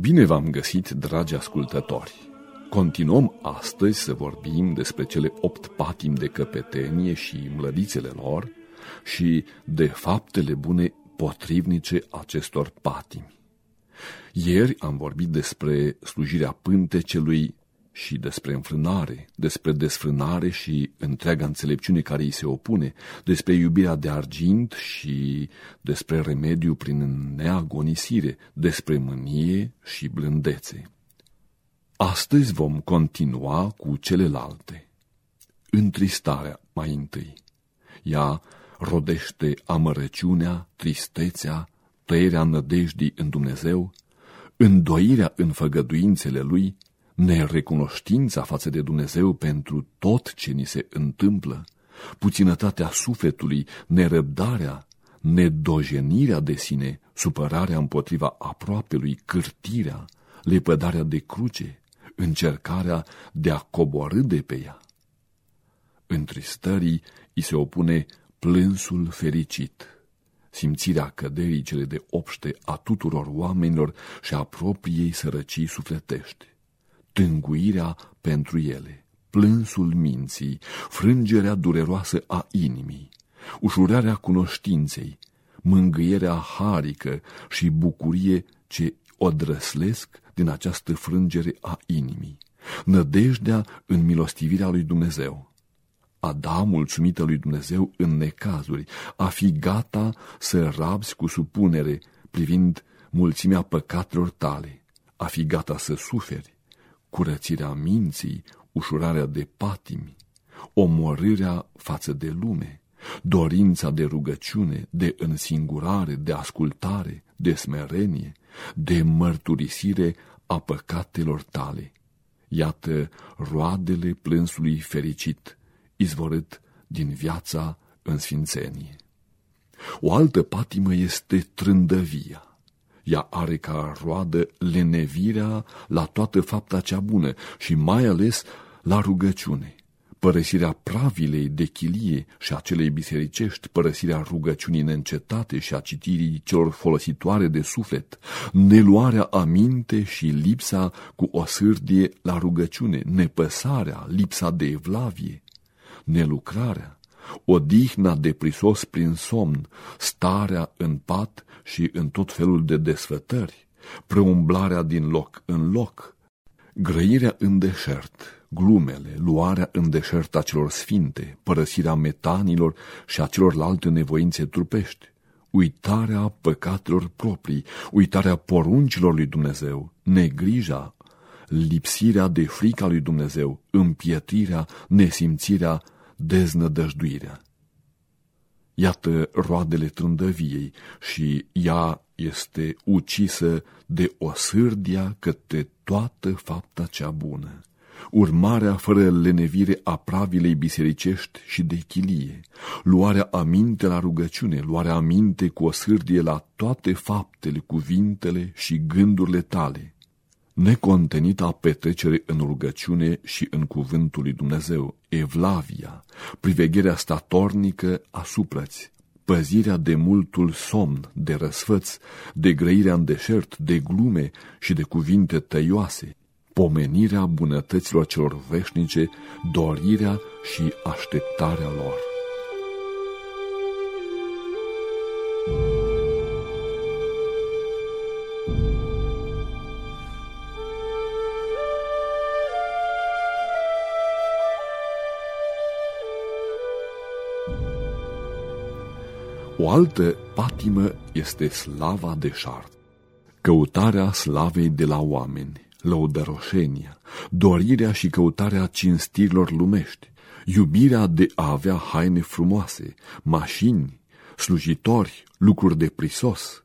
Bine v-am găsit, dragi ascultători! Continuăm astăzi să vorbim despre cele opt patimi de căpetenie și mlădițele lor și de faptele bune potrivnice acestor patimi. Ieri am vorbit despre slujirea pântecelui și despre înfrânare, despre desfrânare și întreaga înțelepciune care îi se opune, despre iubirea de argint și despre remediu prin neagonisire, despre mânie și blândețe. Astăzi vom continua cu celelalte. Întristarea mai întâi. Ea rodește amărăciunea, tristețea, tăierea nădejdii în Dumnezeu, îndoirea în făgăduințele Lui, nerecunoștința față de Dumnezeu pentru tot ce ni se întâmplă, puținătatea sufletului, nerăbdarea, nedojenirea de sine, supărarea împotriva aproapelui, cârtirea, lepădarea de cruce, încercarea de a coborâ de pe ea. Întristării îi se opune plânsul fericit, simțirea căderii cele de obște a tuturor oamenilor și a propriei sărăcii sufletești tânguirea pentru ele, plânsul minții, frângerea dureroasă a inimii, ușurarea cunoștinței, mângâierea harică și bucurie ce o drăslesc din această frângere a inimii, nădejdea în milostivirea lui Dumnezeu, a da mulțumită lui Dumnezeu în necazuri, a fi gata să rabzi cu supunere privind mulțimea păcatelor tale, a fi gata să suferi, curățirea minții, ușurarea de patimi, omorârea față de lume, dorința de rugăciune, de însingurare, de ascultare, de smerenie, de mărturisire a păcatelor tale. Iată roadele plânsului fericit, izvorât din viața în sfințenie. O altă patimă este trândăvia. Ea are ca roadă lenevirea la toată fapta cea bună și mai ales la rugăciune. Părăsirea pravilei de chilie și a celei bisericești, părăsirea rugăciunii neîncetate și a citirii celor folositoare de suflet, neluarea aminte și lipsa cu o sârdie la rugăciune, nepăsarea, lipsa de evlavie, nelucrarea, odihna de prisos prin somn, starea în pat și în tot felul de desfătări, preumblarea din loc în loc, grăirea în deșert, glumele, luarea în deșert a celor sfinte, părăsirea metanilor și a celorlalte nevoințe trupești, uitarea păcatelor proprii, uitarea poruncilor lui Dumnezeu, negrija, lipsirea de frica lui Dumnezeu, împietrirea, nesimțirea, deznădăjduirea. Iată roadele trândăviei și ea este ucisă de o sârdia către toată fapta cea bună. Urmarea fără lenevire a pravilei bisericești și de chilie, luarea aminte la rugăciune, luarea aminte cu o sârdie la toate faptele, cuvintele și gândurile tale, necontenita petrecere în rugăciune și în cuvântul lui Dumnezeu, evlavia, privegherea statornică asupra-ți, păzirea de multul somn, de răsfăț, de grăirea în deșert, de glume și de cuvinte tăioase, pomenirea bunătăților celor veșnice, dorirea și așteptarea lor. O altă patimă este slava de șart, căutarea slavei de la oameni, lăudăroșenia, dorirea și căutarea cinstirilor lumești, iubirea de a avea haine frumoase, mașini, slujitori, lucruri de prisos,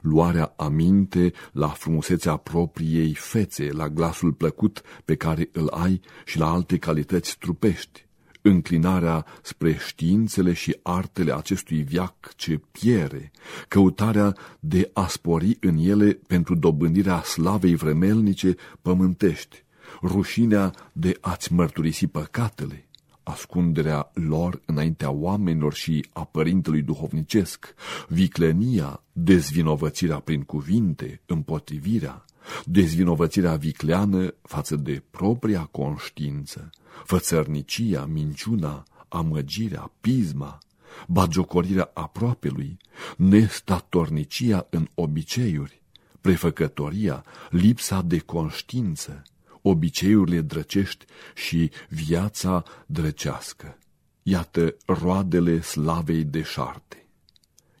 luarea aminte la frumusețea propriei fețe, la glasul plăcut pe care îl ai și la alte calități trupești, înclinarea spre științele și artele acestui viac ce piere, căutarea de a spori în ele pentru dobândirea slavei vremelnice pământești, rușinea de a-ți mărturisi păcatele, ascunderea lor înaintea oamenilor și a părintelui duhovnicesc, viclenia, dezvinovățirea prin cuvinte, împotrivirea, dezvinovățirea vicleană față de propria conștiință, fățărnicia, minciuna, amăgirea, pisma, bagiocorirea aproapelui, nestatornicia în obiceiuri, prefăcătoria, lipsa de conștiință, obiceiurile drăcești și viața drăcească. Iată roadele slavei deșarte.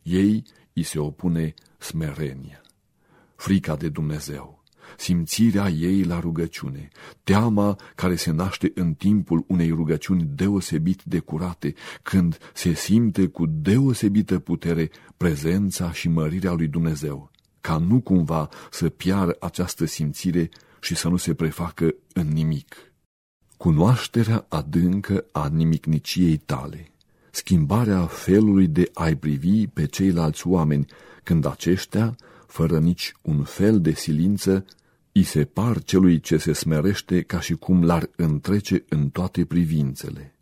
Ei îi se opune smerenia, frica de Dumnezeu, simțirea ei la rugăciune, teama care se naște în timpul unei rugăciuni deosebit de curate, când se simte cu deosebită putere prezența și mărirea lui Dumnezeu, ca nu cumva să piară această simțire și să nu se prefacă în nimic. Cunoașterea adâncă a nimicniciei tale, schimbarea felului de a-i privi pe ceilalți oameni, când aceștia, fără nici un fel de silință, îi se par celui ce se smerește ca și cum l-ar întrece în toate privințele.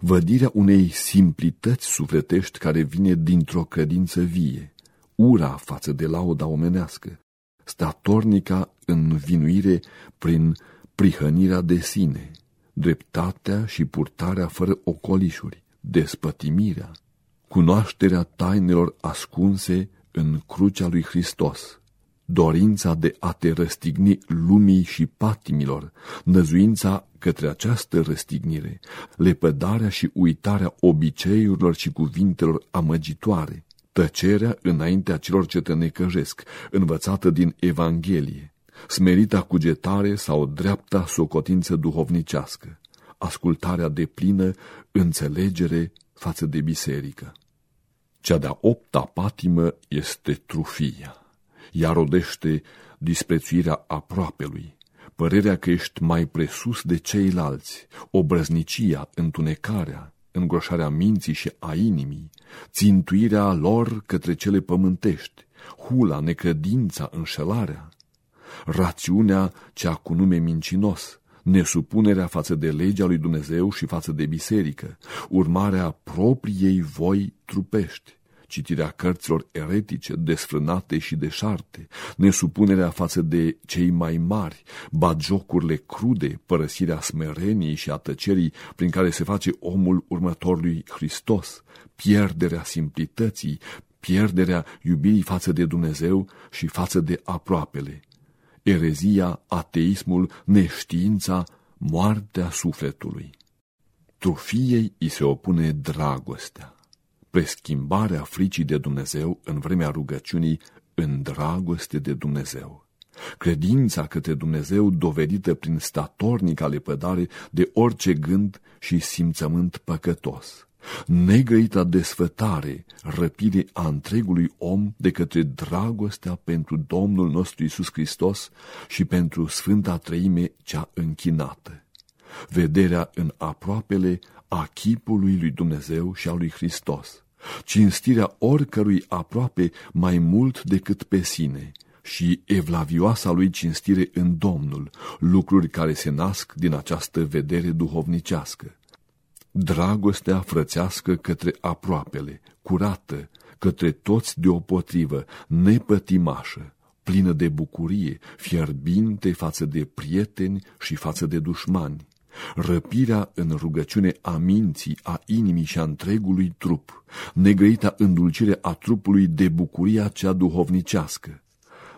Vădirea unei simplități sufletești care vine dintr-o credință vie, ura față de lauda omenească, statornica învinuire prin prihănirea de sine, dreptatea și purtarea fără ocolișuri, despătimirea, cunoașterea tainelor ascunse în crucea lui Hristos, dorința de a te răstigni lumii și patimilor, năzuința către această răstignire, lepădarea și uitarea obiceiurilor și cuvintelor amăgitoare, tăcerea înaintea celor ce te necăjesc, învățată din Evanghelie, smerita cugetare sau dreapta socotință duhovnicească, ascultarea de plină, înțelegere față de biserică. Cea de-a opta patimă este trufia. Ea rodește disprețuirea aproapelui, părerea că ești mai presus de ceilalți, obrăznicia, întunecarea, îngroșarea minții și a inimii, țintuirea lor către cele pământești, hula, necredința, înșelarea, rațiunea cea cu nume mincinos, nesupunerea față de legea lui Dumnezeu și față de biserică, urmarea propriei voi trupești, citirea cărților eretice, desfrânate și deșarte, nesupunerea față de cei mai mari, bagiocurile crude, părăsirea smereniei și a tăcerii prin care se face omul următorului Hristos, pierderea simplității, pierderea iubirii față de Dumnezeu și față de aproapele, erezia, ateismul, neștiința, moartea sufletului. Trufiei îi se opune dragostea, preschimbarea fricii de Dumnezeu în vremea rugăciunii în dragoste de Dumnezeu. Credința către Dumnezeu dovedită prin statornica lepădare de orice gând și simțământ păcătos negăita desfătare, răpire a întregului om de către dragostea pentru Domnul nostru Isus Hristos și pentru Sfânta Trăime cea închinată. Vederea în aproapele a chipului lui Dumnezeu și a lui Hristos, cinstirea oricărui aproape mai mult decât pe sine și evlavioasa lui cinstire în Domnul, lucruri care se nasc din această vedere duhovnicească. Dragostea frățească către aproapele, curată, către toți deopotrivă, nepătimașă, plină de bucurie, fierbinte față de prieteni și față de dușmani, răpirea în rugăciune a minții, a inimii și a întregului trup, negăita îndulcire a trupului de bucuria cea duhovnicească,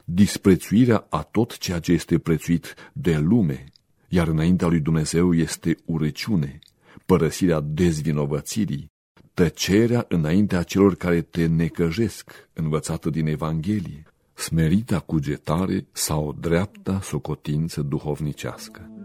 disprețuirea a tot ceea ce este prețuit de lume, iar înaintea lui Dumnezeu este urăciune, părăsirea dezvinovățirii, tăcerea înaintea celor care te necăjesc, învățată din Evanghelie, smerita cugetare sau dreapta socotință duhovnicească.